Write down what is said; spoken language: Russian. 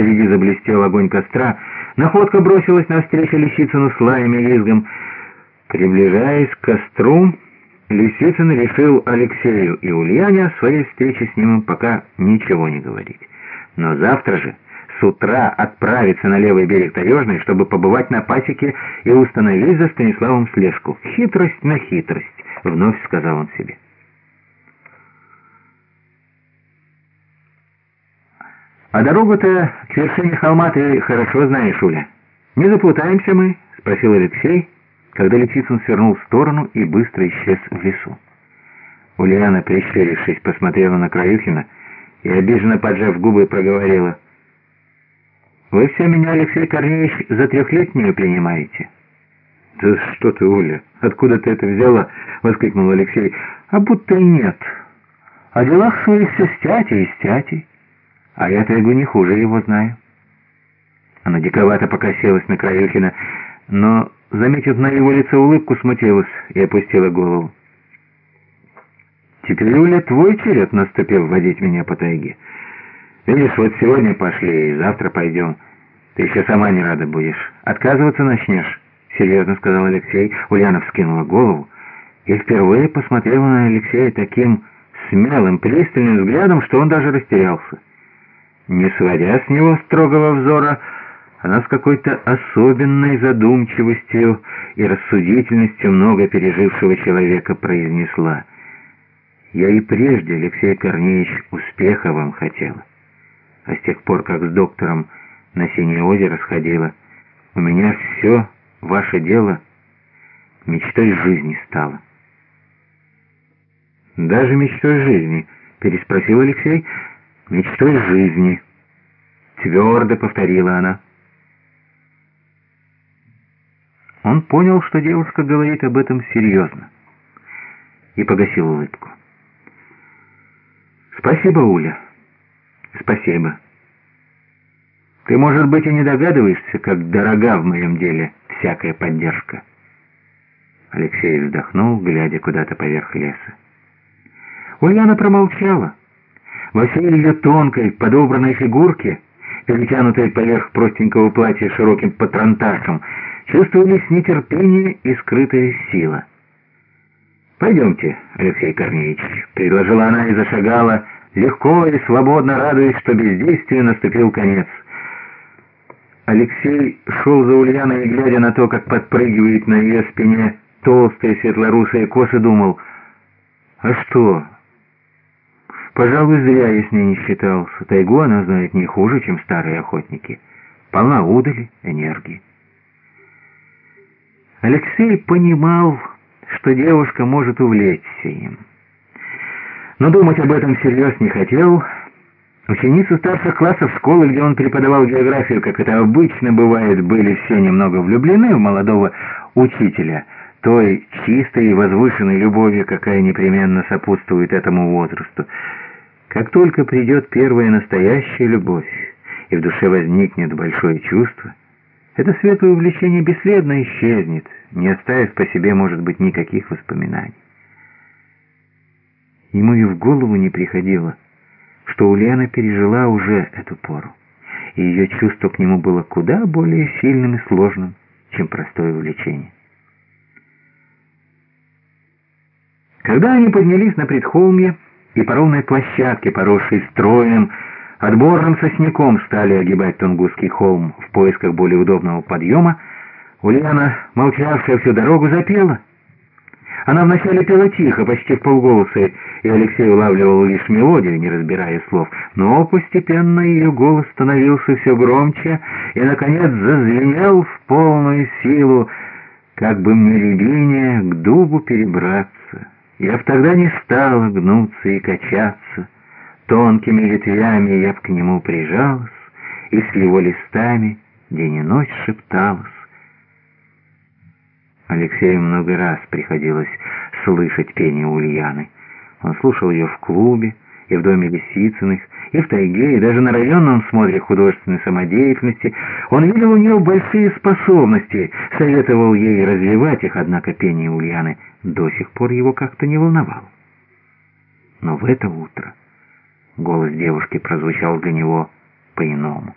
Впереди заблестел огонь костра. Находка бросилась навстречу Лисицыну с лаем и визгом. Приближаясь к костру, Лисицын решил Алексею и Ульяне о своей встрече с ним пока ничего не говорить. Но завтра же с утра отправиться на левый берег Таежной, чтобы побывать на пасеке и установить за Станиславом слежку. Хитрость на хитрость, вновь сказал он себе. «А дорогу-то к вершине холма ты хорошо знаешь, Уля. Не заплутаемся мы?» — спросил Алексей, когда Лисицын свернул в сторону и быстро исчез в лесу. Ульяна, прищурившись, посмотрела на Краюхина и, обиженно поджав губы, проговорила. «Вы все меня, Алексей Корнеевич, за трехлетнюю принимаете?» «Да что ты, Уля, откуда ты это взяла?» — воскликнул Алексей. «А будто и нет. О делах своих все стяти и стяти». А я Тайгу не хуже его знаю. Она диковато покосилась на Краюхина, но, заметив на его лице улыбку, смутилась и опустила голову. «Теперь, Уля, твой черед наступил водить меня по тайге. Видишь, вот сегодня пошли, и завтра пойдем. Ты еще сама не рада будешь. Отказываться начнешь?» — серьезно сказал Алексей. Ульяна вскинула голову и впервые посмотрела на Алексея таким смелым, пристальным взглядом, что он даже растерялся. Не сводя с него строгого взора, она с какой-то особенной задумчивостью и рассудительностью много пережившего человека произнесла. «Я и прежде, Алексей Корнеевич, успеха вам хотела. А с тех пор, как с доктором на Синее озеро сходила, у меня все ваше дело мечтой жизни стало». «Даже мечтой жизни?» — переспросил Алексей, — мечтой жизни», — твердо повторила она. Он понял, что девушка говорит об этом серьезно, и погасил улыбку. «Спасибо, Уля, спасибо. Ты, может быть, и не догадываешься, как дорога в моем деле всякая поддержка». Алексей вздохнул, глядя куда-то поверх леса. Ульяна промолчала. Во всей ее тонкой, подобранной фигурке, перетянутой поверх простенького платья широким патронташем, чувствовались нетерпение и скрытая сила. «Пойдемте, Алексей Корнеевич», — предложила она и зашагала, легко и свободно радуясь, что бездействию наступил конец. Алексей шел за Ульяной, глядя на то, как подпрыгивает на ее спине толстые светлорусые косы, думал, «А что, Пожалуй, зря я с ней не считался. Тайгу она знает не хуже, чем старые охотники. Полна удали, энергии. Алексей понимал, что девушка может увлечься им. Но думать об этом всерьез не хотел. Ученицы старших классов школы, где он преподавал географию, как это обычно бывает, были все немного влюблены в молодого учителя, той чистой и возвышенной любовью, какая непременно сопутствует этому возрасту. Как только придет первая настоящая любовь, и в душе возникнет большое чувство, это светлое увлечение бесследно исчезнет, не оставив по себе, может быть, никаких воспоминаний. Ему и в голову не приходило, что Ульяна пережила уже эту пору, и ее чувство к нему было куда более сильным и сложным, чем простое увлечение. Когда они поднялись на предхолмье, и по ровной площадке, поросшей стройным, отборным сосняком стали огибать Тунгусский холм в поисках более удобного подъема, Ульяна, молчавшая всю дорогу, запела. Она вначале пела тихо, почти в полголоса, и Алексей улавливал лишь мелодию, не разбирая слов, но постепенно ее голос становился все громче и, наконец, зазвенел в полную силу, как бы мне к дубу перебраться. Я б тогда не стала гнуться и качаться, Тонкими ветвями я б к нему прижалась, И с его листами день и ночь шепталась. Алексею много раз приходилось слышать пение Ульяны. Он слушал ее в клубе, и в доме Лисицыных, и в тайге, и даже на районном смотре художественной самодеятельности. Он видел у нее большие способности, советовал ей развивать их, однако пение Ульяны до сих пор его как-то не волновало. Но в это утро голос девушки прозвучал для него по-иному.